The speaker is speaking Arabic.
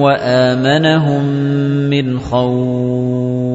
وَآمَنَهُم مِّنْ خَوْفٍ.